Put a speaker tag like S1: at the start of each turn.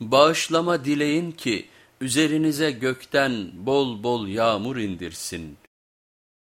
S1: Bağışlama dileyin ki üzerinize gökten bol bol yağmur indirsin.